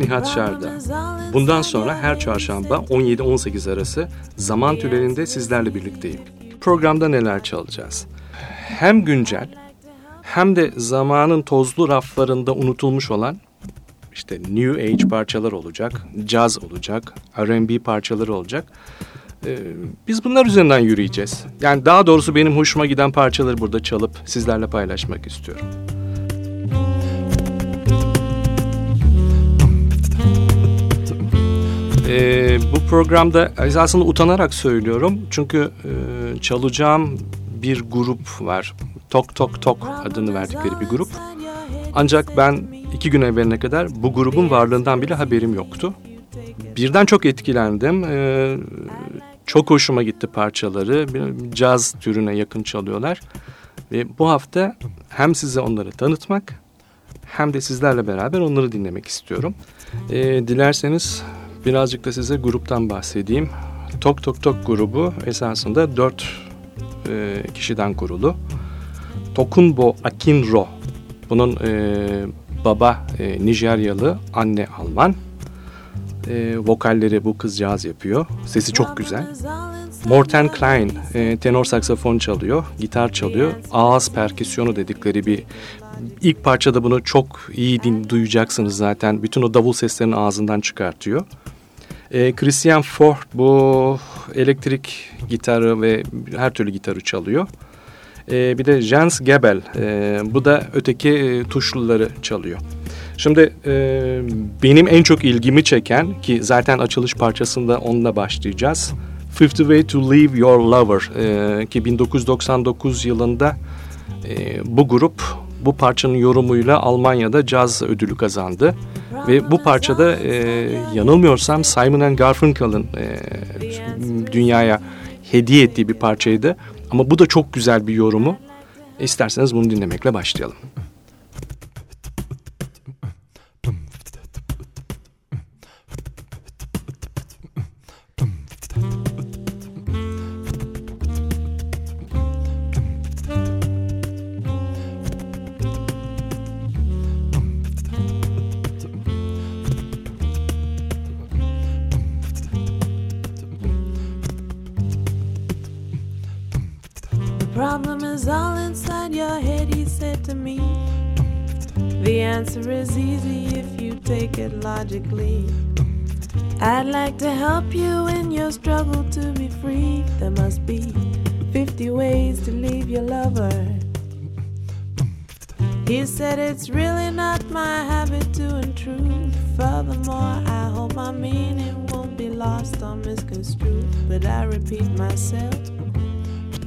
Nihat Şarda. Bundan sonra her çarşamba 17-18 arası zaman tünelinde sizlerle birlikteyim. Programda neler çalacağız? Hem güncel hem de zamanın tozlu raflarında unutulmuş olan işte New Age parçalar olacak, caz olacak, R&B parçaları olacak. Ee, biz bunlar üzerinden yürüyeceğiz. Yani daha doğrusu benim hoşuma giden parçaları burada çalıp sizlerle paylaşmak istiyorum. Ee, bu programda esasında utanarak söylüyorum. Çünkü e, çalacağım bir grup var. Tok Tok Tok adını verdikleri bir grup. Ancak ben iki gün evveline kadar bu grubun varlığından bile haberim yoktu. Birden çok etkilendim. Ee, çok hoşuma gitti parçaları. Caz türüne yakın çalıyorlar. Ve bu hafta hem size onları tanıtmak hem de sizlerle beraber onları dinlemek istiyorum. Ee, dilerseniz birazcık da size gruptan bahsedeyim. Tok Tok Tok grubu esasında dört e, kişiden kurulu. Tokunbo Akinro. Bunun e, baba e, Nijeryalı, anne Alman. E, vokalleri bu kızcağız yapıyor. Sesi çok güzel. Morten Klein e, tenor saksafon çalıyor, gitar çalıyor. Ağız perküsyonu dedikleri bir ilk parçada bunu çok iyi din, duyacaksınız zaten. Bütün o davul seslerini ağzından çıkartıyor. E, Christian Ford bu elektrik gitarı ve her türlü gitarı çalıyor. E, bir de Jens Gebel e, bu da öteki e, tuşluları çalıyor. Şimdi e, benim en çok ilgimi çeken ki zaten açılış parçasında onunla başlayacağız. Fifty Way to Leave Your Lover e, ki 1999 yılında e, bu grup bu parçanın yorumuyla Almanya'da caz ödülü kazandı. Ve bu parçada e, yanılmıyorsam Simon Garfunkel'ın e, dünyaya hediye ettiği bir parçaydı. Ama bu da çok güzel bir yorumu. İsterseniz bunu dinlemekle başlayalım.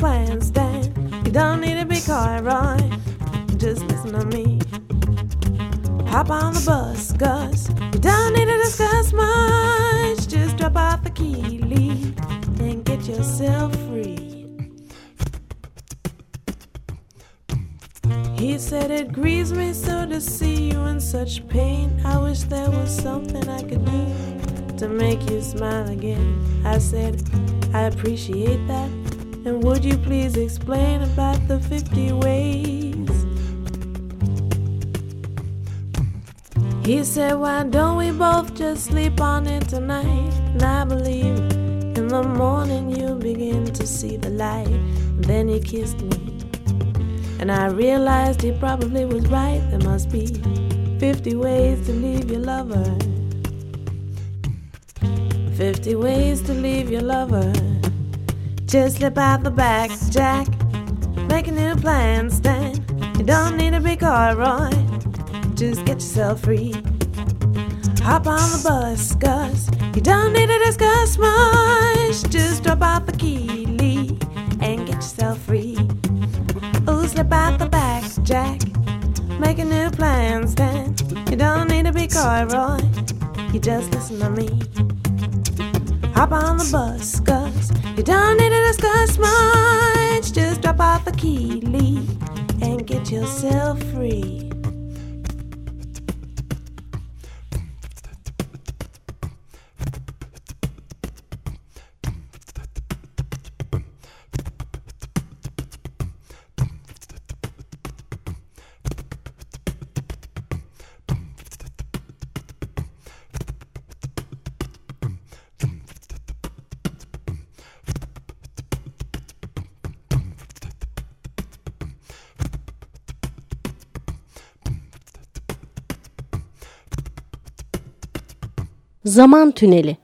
Make a new plan, Stan. You don't need to be coy, Roy. Just listen to me. Hop on the bus, Gus. You don't need to discuss much. Just drop off the key, leave, and get yourself free. He said it grieves me so to see you in such pain. I wish there was something I could do to make you smile again. I said, I appreciate that. And would you please explain about the 50 ways? He said, Why don't we both just sleep on it tonight? And I believe in the morning you begin to see the light. Then he kissed me. And I realized he probably was right. There must be 50 ways to leave your lover. 50 ways to leave your lover. Just slip out the back, Jack. Make a new plan, Stan. You don't need a big car, Roy. Just get yourself free. Hop on the bus, Gus. You don't need to discuss much. Just drop out the key, Lee, and get yourself free. Ooh, slip out the back, Jack. Make a new plan, Stan. You don't need to be coy, Roy. You just listen to me. Hop on the bus, Gus. You don't need to discuss much. Just drop off the key, Lee, and get yourself free. Zaman Tüneli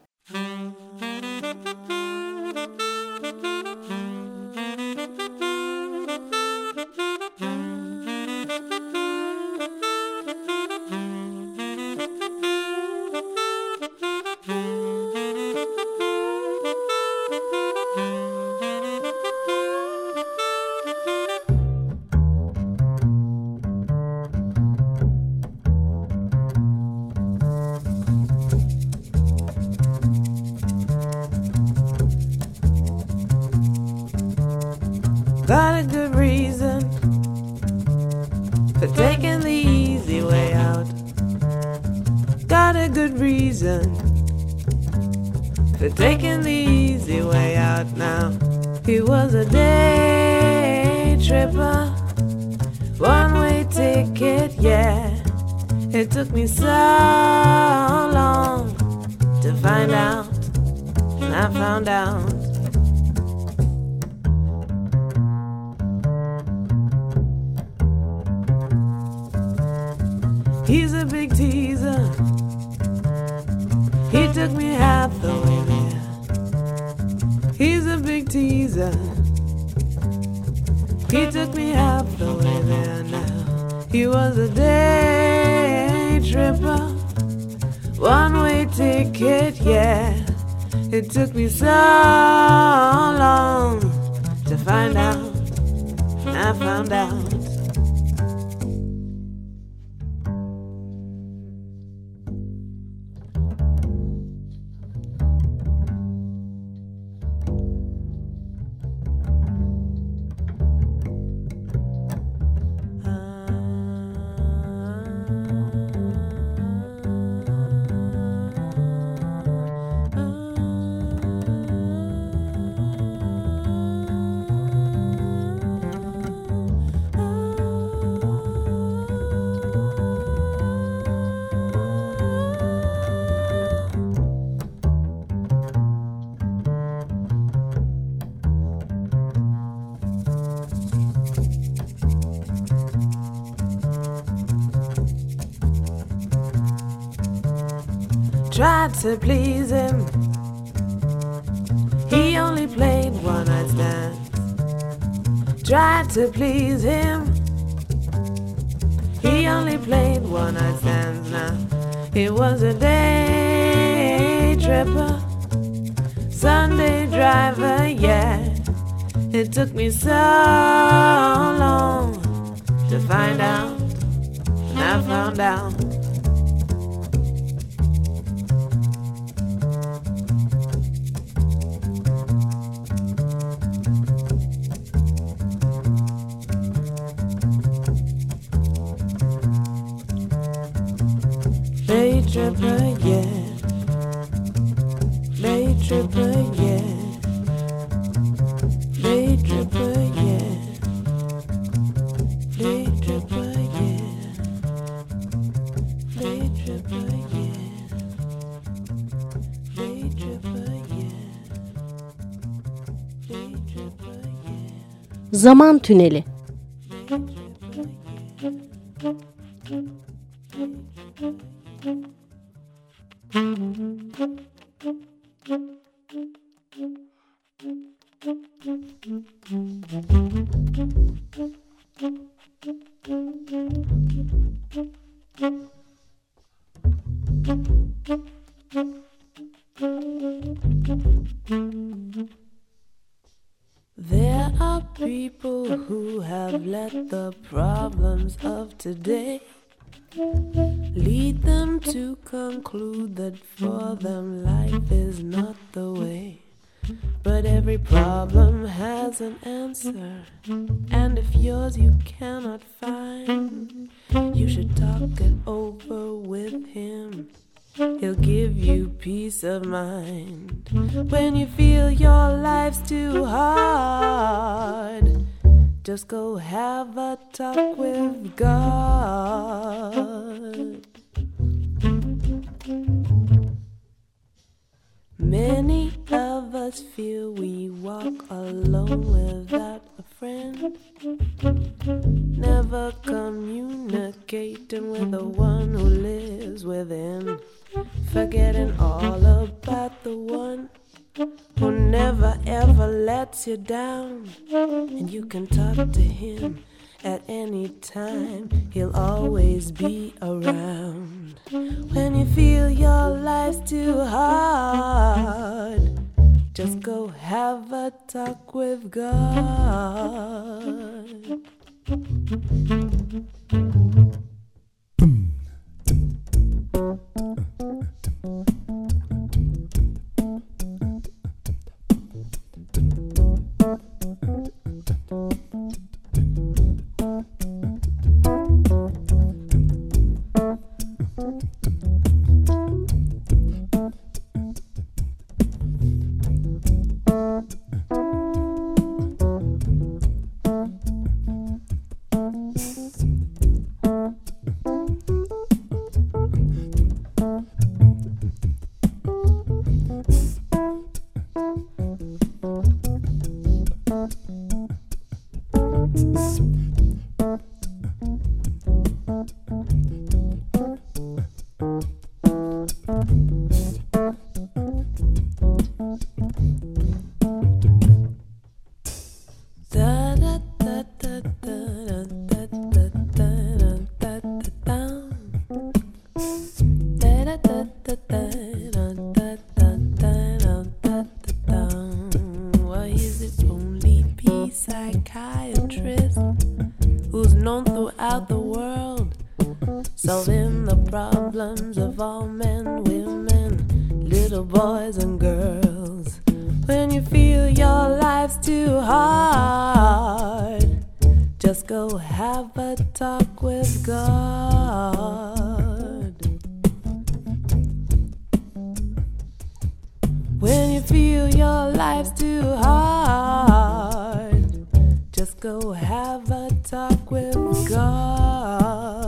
took me half the way there. He's a big teaser. He took me half the way there now. He was a day tripper. One way ticket, yeah. It took me so long to find out. I found out. To please him. He only played one night stands. Tried to please him. He only played one night stands now. He was a day tripper, Sunday driver, yeah. It took me so long to find out, and I found out. Zaman Tüneli. Walk alone without solving the problems of all men, women, little boys, and girls. When you feel your life's too hard, just go have a talk with God. When you feel your life's too hard, just go have a talk with God.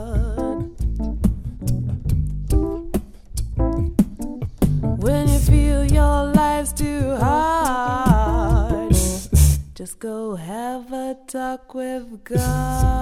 hard. Just go have a talk with God.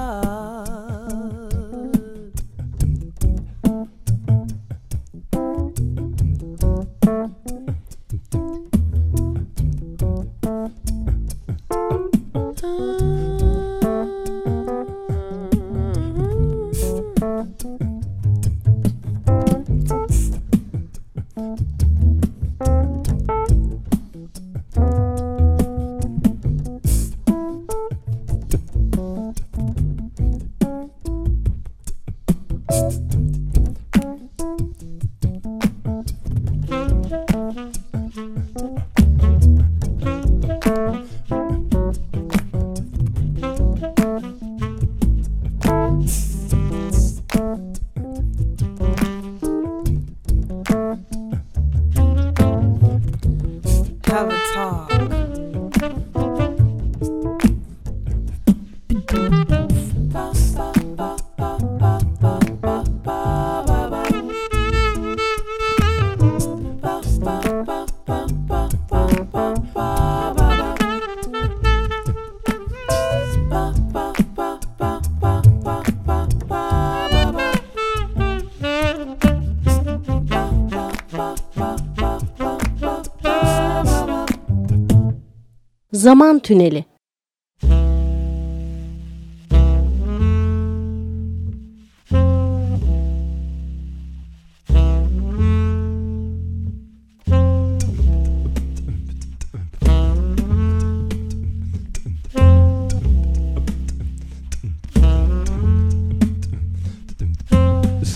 Zaman Tüneli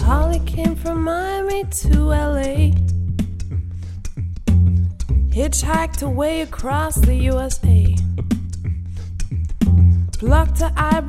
Holly came from Miami to LA. Hitchhiked away across the USA.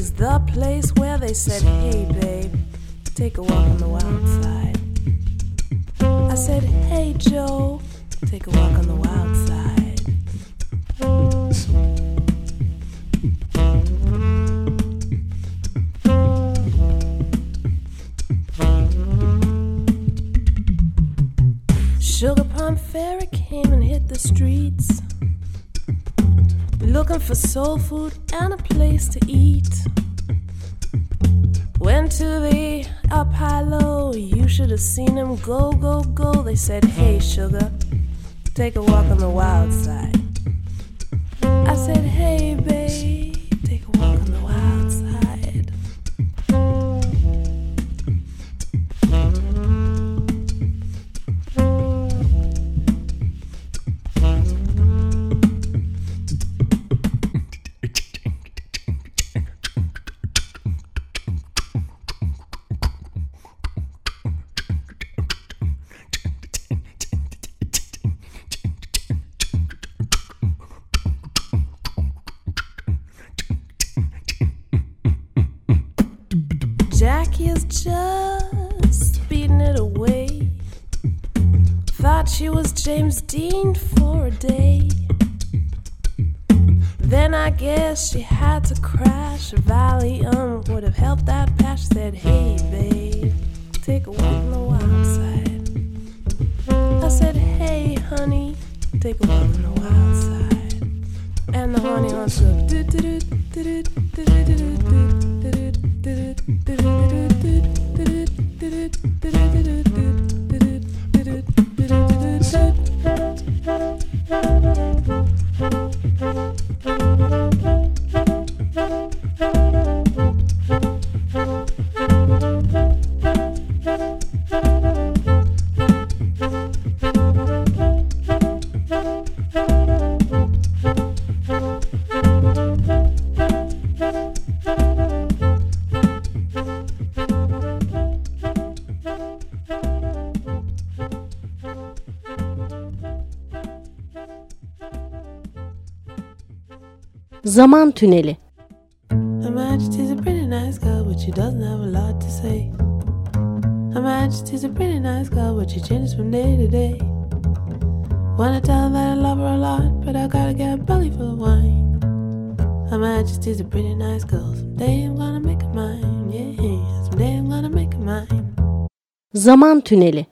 Is the place Thought she was James Dean for a day. Then I guess she had to crash. Valium would have helped that patch. Said, Hey, babe, take a walk on the wild side. I said, Hey, honey, take a walk on the wild side. And the honey wants Zaman Tüneli Her Majesty's a pretty nice girl, but she doesn't have a lot to say. Her Majesty's a pretty nice girl, but she changes from day to day. Wanna tell her that I love her a lot, but I gotta get a belly full of wine. Her Majesty's a pretty nice girl, someday I'm gonna make her mine. Yeah, someday I'm gonna make her mine. Zaman Tüneli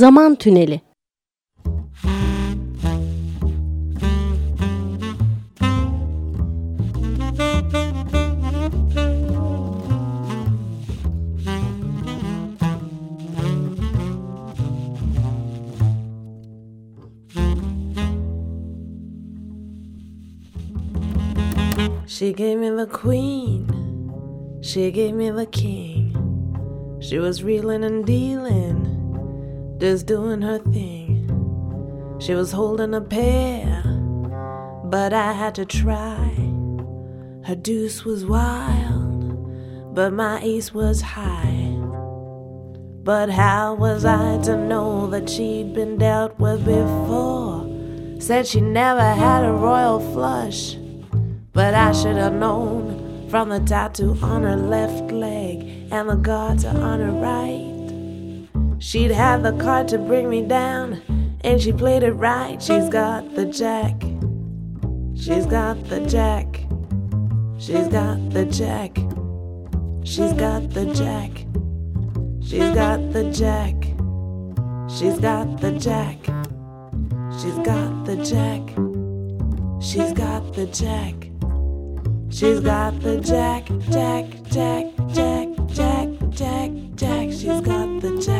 Zaman Tüneli. She gave me the queen, she gave me the king. She was reeling and dealing, just doing her thing. She was holding a pair, but I had to try. Her deuce was wild, but my ace was high. But how was I to know that she'd been dealt with before? Said she never had a royal flush. But I should have known from the tattoo on her left leg and the garter on her right. She'd had the card to bring me down, and she played it right. She's got the jack. She's got the jack. She's got the jack. She's got the jack. She's got the jack. She's got the jack. She's got the jack. She's got the jack. She's got the jack, jack, jack, jack, jack, jack, jack. She's got the jack.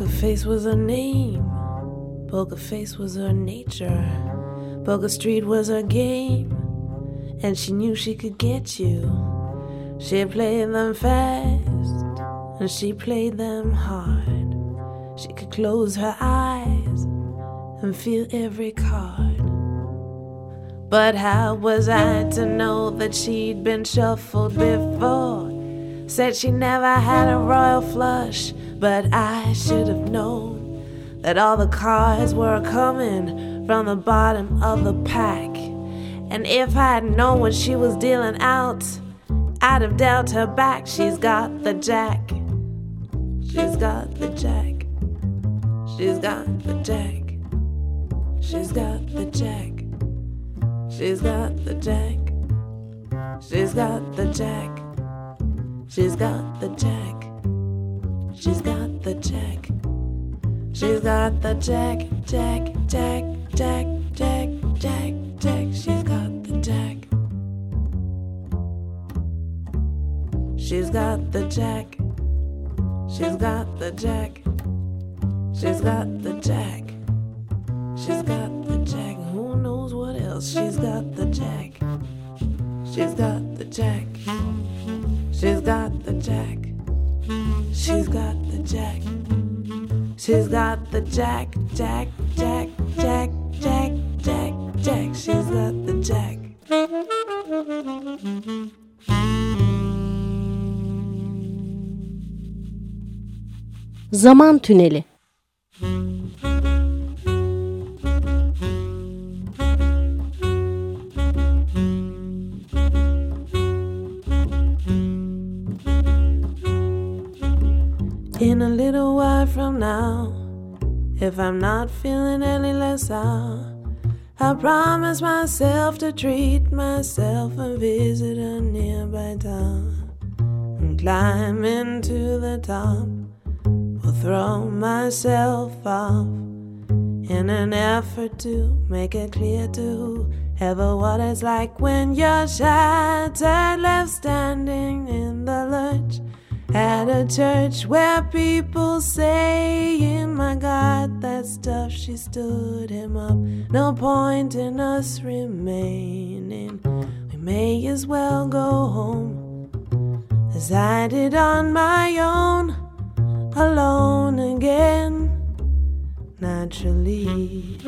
Poker Face was her name. Poker Face was her nature. Poker Street was her game. And she knew she could get you. She played them fast. And she played them hard. She could close her eyes and feel every card. But how was I to know that she'd been shuffled before? Said she never had a royal flush, but I should have known that all the cards were coming from the bottom of the pack. And if I'd known what she was dealing out, I'd have dealt her back. She's got the jack. She's got the jack. She's got the jack. She's got the jack. She's got the jack. She's got the jack. She's got the jack. She's got the jack. She's got the jack, jack, jack, jack, jack, jack, jack. She's got the jack. She's got the jack. She's got the jack. She's got the jack. She's got the jack. Who knows what else? She's got the jack. She's got the jack. She's got the jack. She's got the jack. She's got the jack, jack, jack, jack, jack, jack, jack. She's got the jack. Zaman Tüneli I'm not feeling any less out, I promise myself to treat myself and visit a nearby town. And climb into the top. Will throw myself off in an effort to make it clear to whoever what it's like when you're shattered, left standing in the lurch at a church where people saying, My God, that stuff, she stood him up. No point in us remaining. We may as well go home as I did on my own, alone again, naturally.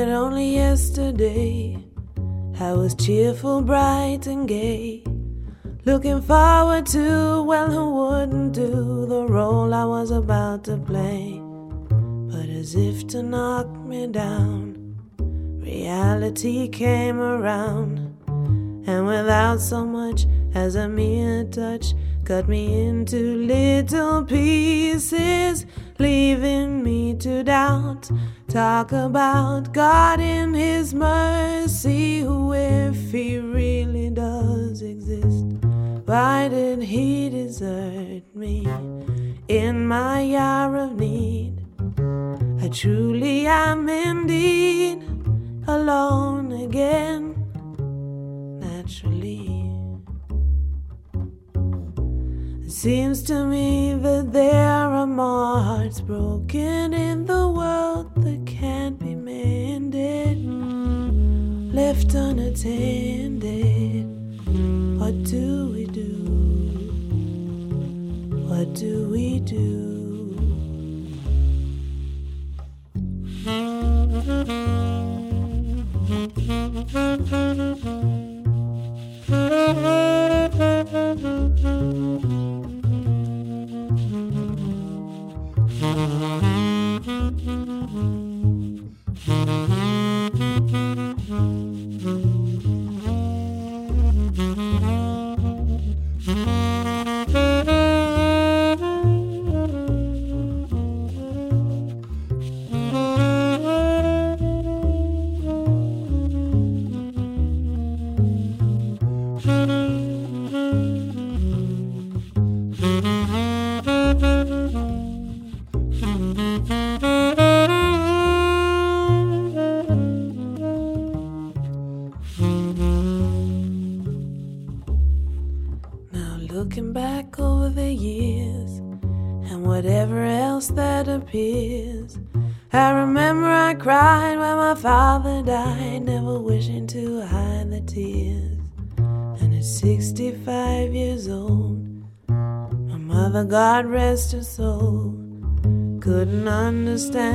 That only yesterday I was cheerful, bright, and gay. Looking forward to, well, who wouldn't do the role I was about to play? But as if to knock me down, reality came around, and without so much as a mere touch, cut me into little pieces, leaving me to doubt. Talk about God in His mercy, who, if He really does exist, why did He desert me in my hour of need? I truly am indeed alone again, Seems to me that there are more hearts broken in the world that can't be mended, left unattended. What do we do? What do we do? appears.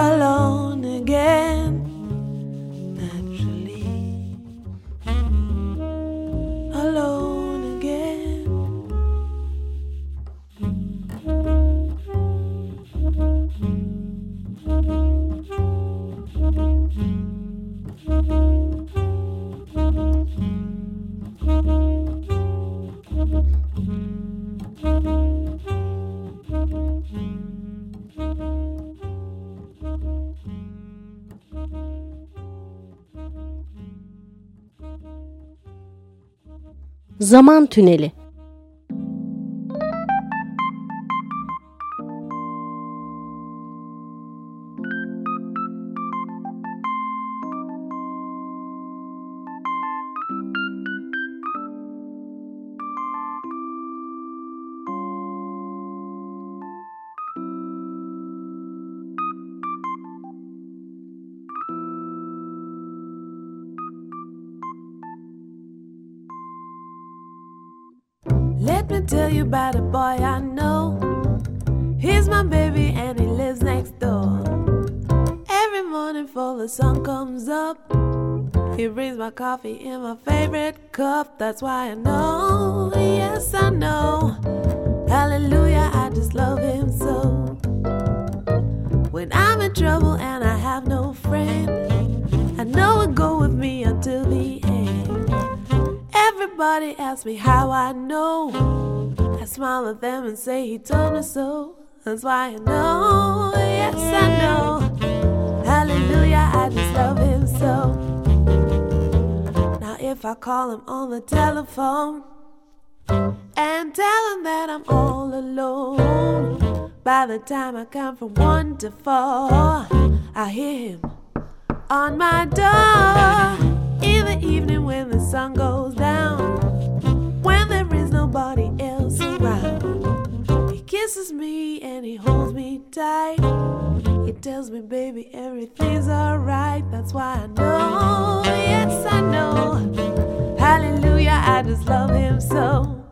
alone again. Zaman Tüneli sun comes up, he brings my coffee in my favorite cup. That's why I know, yes, I know. Hallelujah, I just love him so. When I'm in trouble and I have no friend, I know it go with me until the end. Everybody asks me how I know. I smile at them and say he told me so. That's why I know, yes I know. Hallelujah, I just love him so. Now if I call him on the telephone and tell him that I'm all alone, by the time I come from one to four, I hear him on my door in the evening when the sun goes down, kisses me and he holds me tight. He tells me, baby, everything's alright. That's why I know, yes, I know. Hallelujah, I just love him so.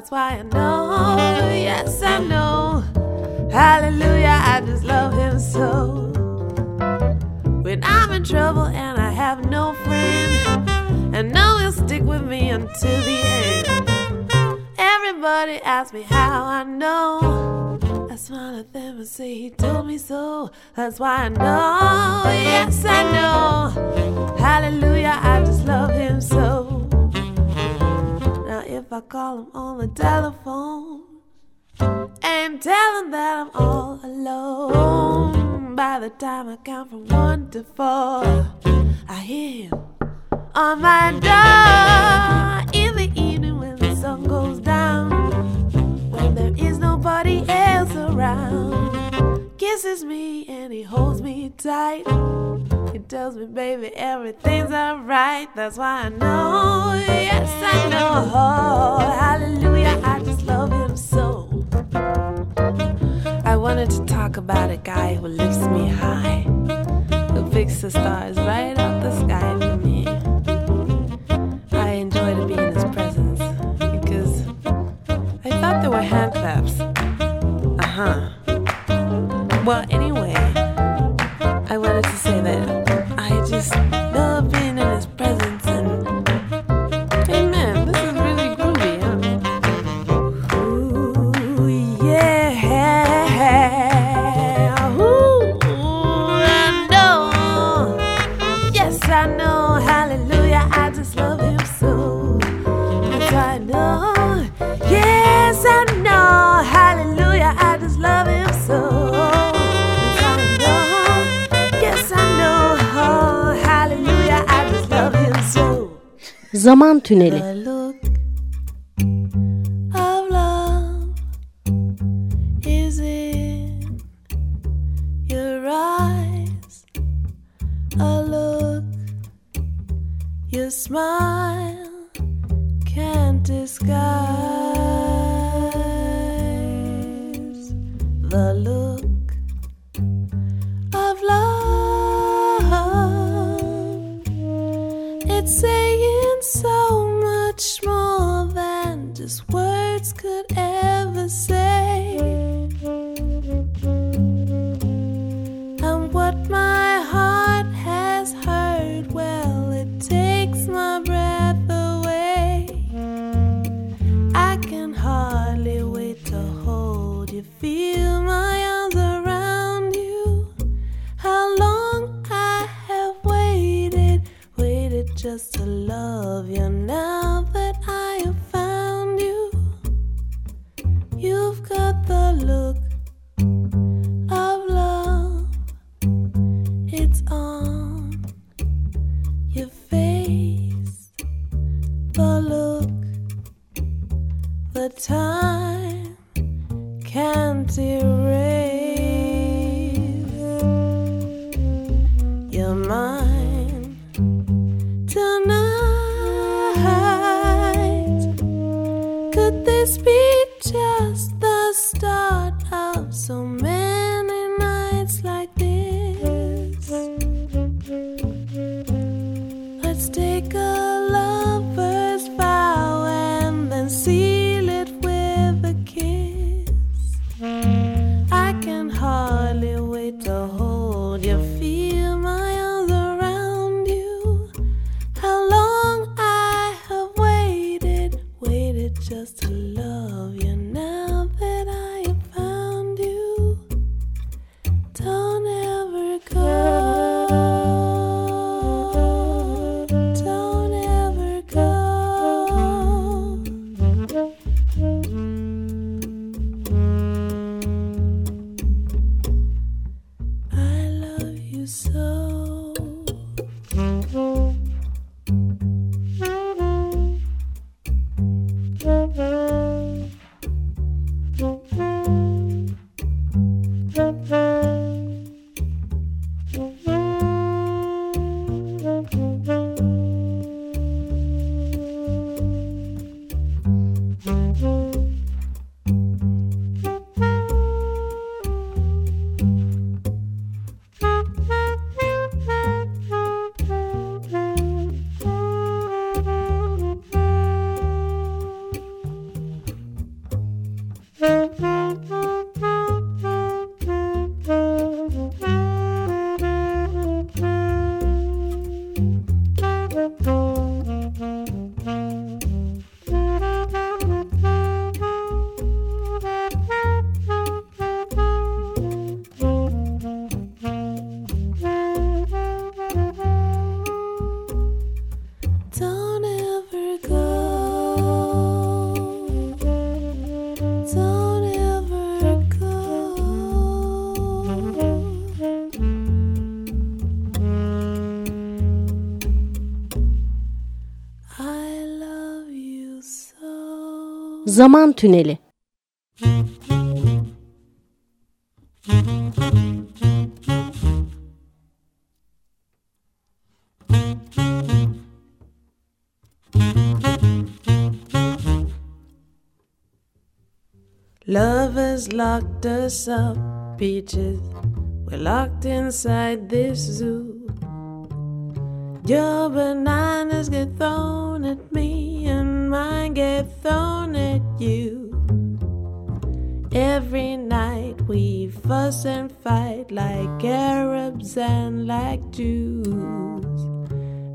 That's why I know, yes I know. Hallelujah, I just love him so. When I'm in trouble and I have no friend, and no he'll stick with me until the end. Everybody asks me how I know. I smile at them and say he told me so. That's why I know, yes I know. Hallelujah, I just love him so. If I call him on the telephone and tell him that I'm all alone, by the time I count from one to four, I hear him on my door in the evening when the sun goes down, when there is nobody else. He kisses me and he holds me tight. He tells me, baby, everything's alright. That's why I know, yes, I know. Oh, hallelujah, I just love him so. I wanted to talk about a guy who lifts me high, who picks the stars right out the sky for me. I enjoy to be in his presence because I thought there were hand claps. Uh huh. Well, Tüneli Zaman Tüneli Love has locked us up, peaches. We're locked inside this zoo. Your bananas get thrown at me, mine get thrown at you. Every night we fuss and fight like Arabs and like Jews.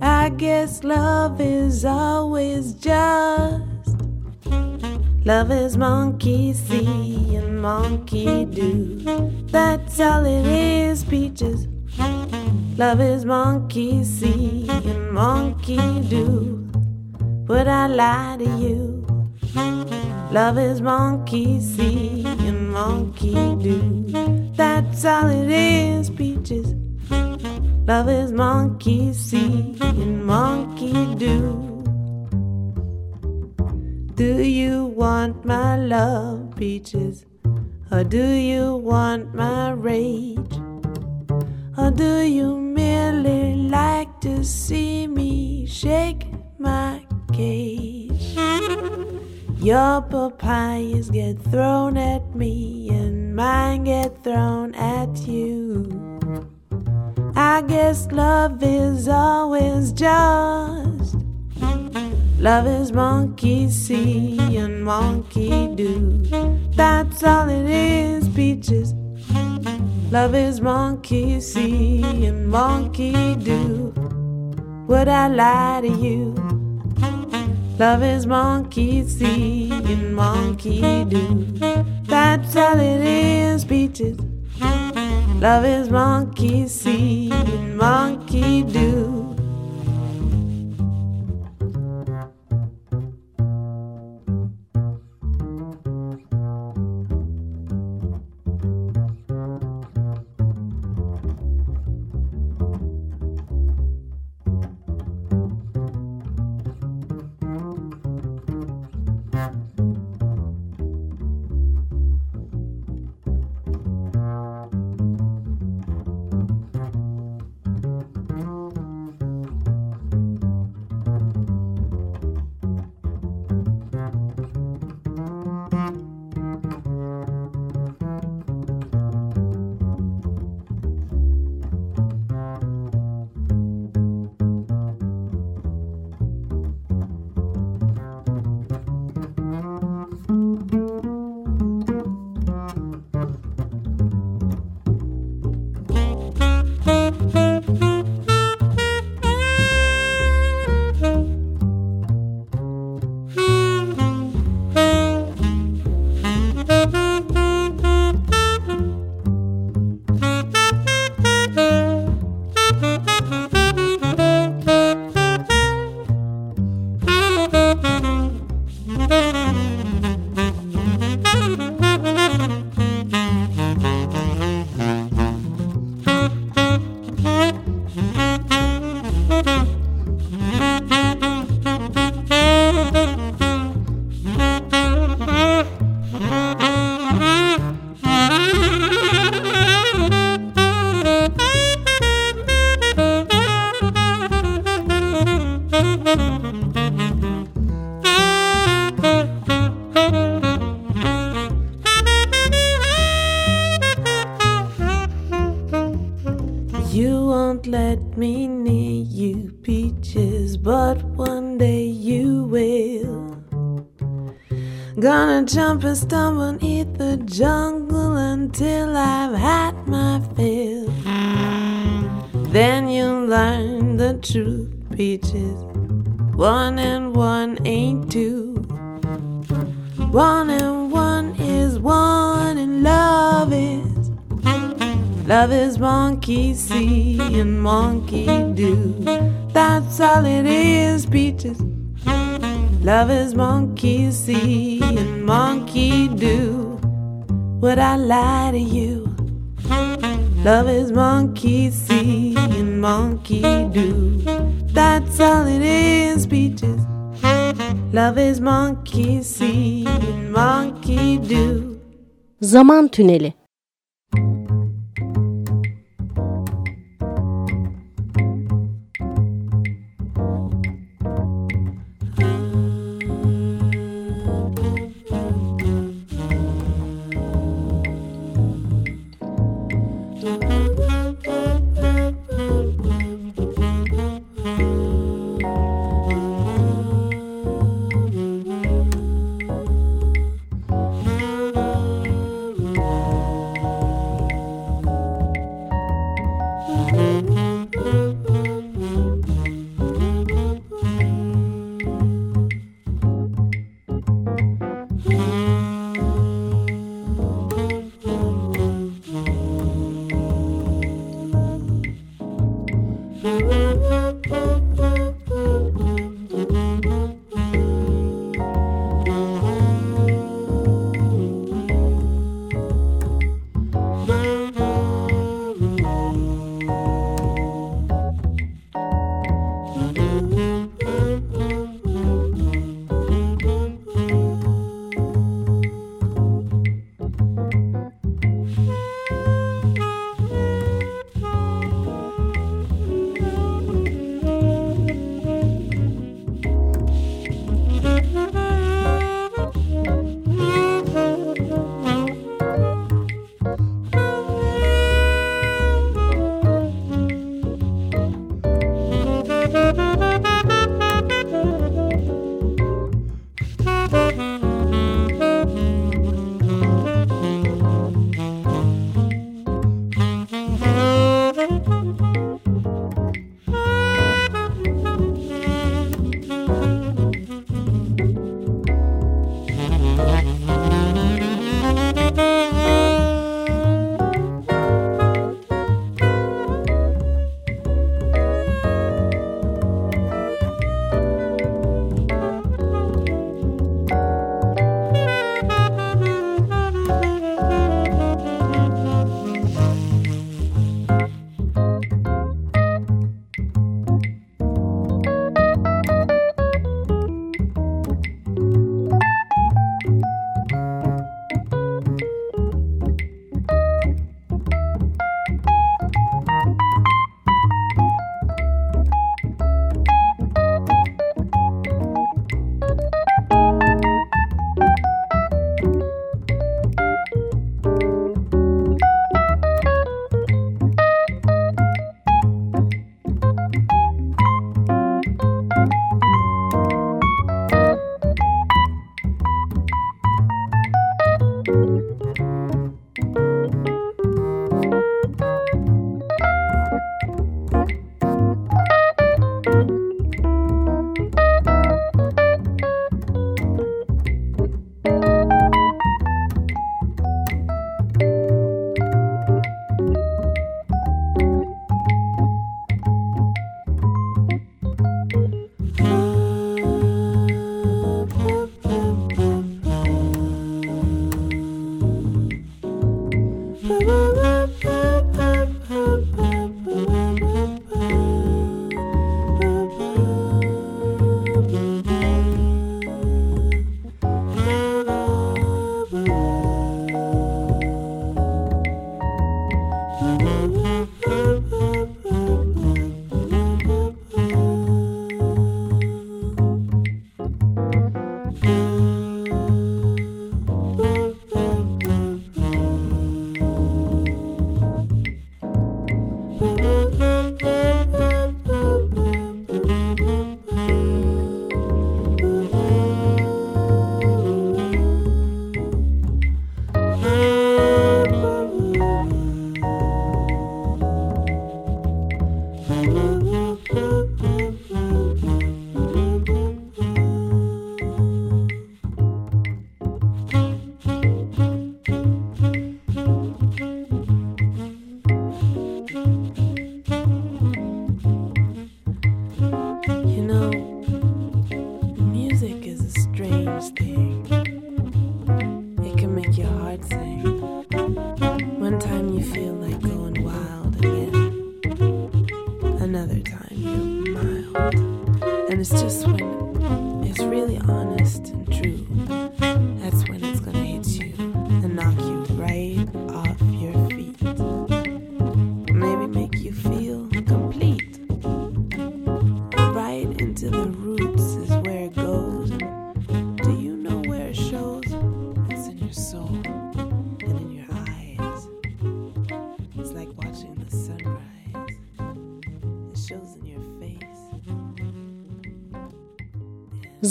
I guess love is always just. Love is monkey see and monkey do. That's all it is, peaches. Love is monkey see and monkey do. Would I lie to you? Love is monkey see and monkey do. That's all it is, peaches. Love is monkey see and monkey do. Do you want my love, peaches? Or do you want my rage? Or do you merely like to see me shake my cage? Your papayas get thrown at me and mine get thrown at you. I guess love is always just. Love is monkey see and monkey do. That's all it is, peaches. Love is monkey see and monkey do. Would I lie to you? Love is monkey see and monkey do. That's all it is, peaches. Love is monkey see and monkey do. Jump and stumble eat the jungle until I've had my fill. Then you'll learn the truth, peaches. One and one ain't two. One and one is one, and love is. Love is monkey see and monkey do. That's all it is, peaches. Love is monkey is monkey see and monkey do. That's all it is, peaches. Love is monkey see and monkey do. Zaman Tüneli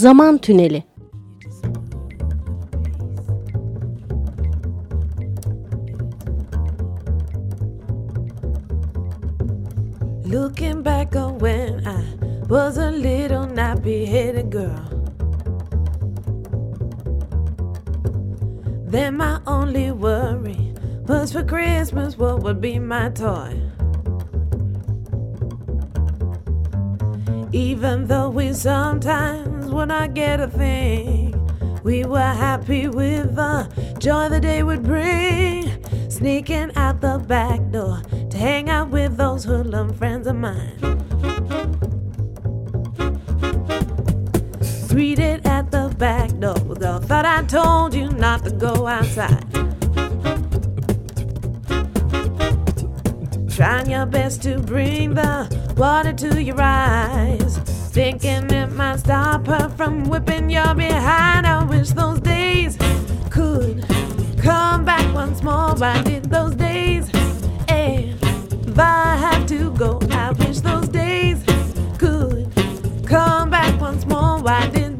Zaman Tüneli. Looking back on when I was a little nappy headed girl. Then my only worry was for Christmas what would be my toy. Even though we sometimes would not get a thing, we were happy with the joy the day would bring. Sneaking out the back door to hang out with those hoodlum friends of mine. Greeted at the back door with thought I told you not to go outside. Trying your best to bring the water to your eyes. Thinking it might stop her from whipping your behind. I wish those days could come back once more. Why did those days ever have to go? I wish those days could come back once more. Why did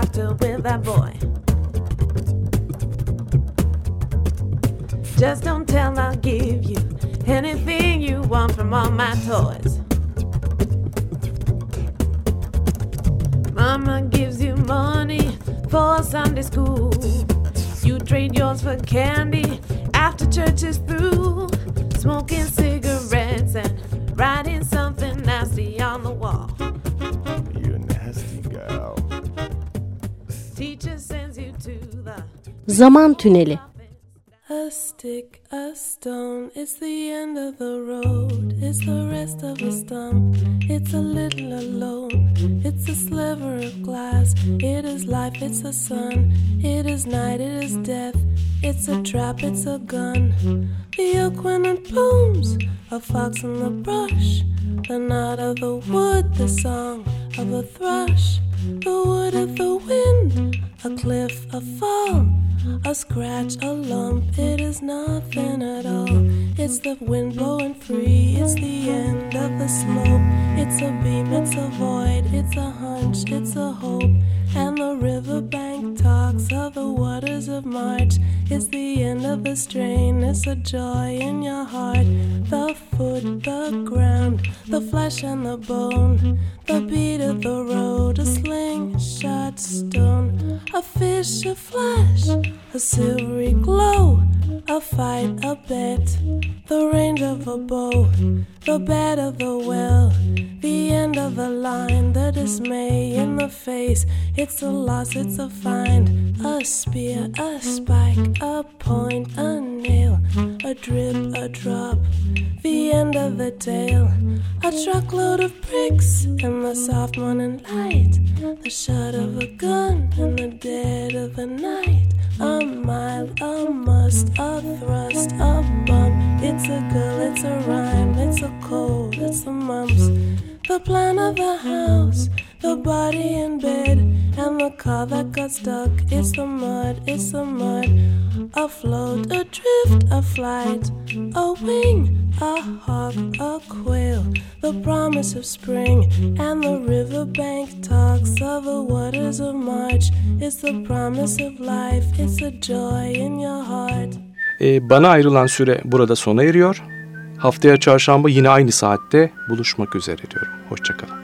doctor with that boy. Just don't tell, I'll give you anything you want from all my toys. Mama gives you money for Sunday school. You trade yours for candy after church is through. Smoking cigarettes and writing Zaman Tüneli A stick, a stone, it's the end of the road. It's the rest of a stump, it's a little alone. It's a sliver of glass, it is life, it's the sun. It is night, it is death, it's a trap, it's a gun. The oak when it blooms, a fox in the brush. The knot of the wood, the song of a thrush. The wood of the wind, a cliff, a fall. A scratch, a lump, it is nothing at all. It's the wind blowing free, it's the end of the slope. It's a beam, it's a void, it's a hunch, it's a hope. Of March. It's the end of the strain, it's a joy in your heart. The foot, the ground, the flesh and the bone. The beat of the road, a slingshot stone. A fish, a flash, a silvery glow. A fight, a bet, the range of a bow, the bed of the well, the end of the line, the dismay in the face. It's a loss, it's a find, a spear, a spike, a point, a nail, a drip, a drop, the end of the tale, a truckload of bricks in the soft morning light, the shot of a gun in the dead of the night. A mile, a must, a thrust, a bump. It's a girl, it's a rhyme, it's a cold, it's the mumps. The plan of the house, the body in bed, and the car that got stuck. It's the mud, it's the mud. Afloat, adrift, a flight, a wing, a hawk, a quail. The promise of spring, and the riverbank talks of the waters of March. It's the promise of life, it's a joy in your heart. E, bana ayrılan süre burada sona eriyor. Haftaya çarşamba yine aynı saatte buluşmak üzere diyorum. Hoşçakalın.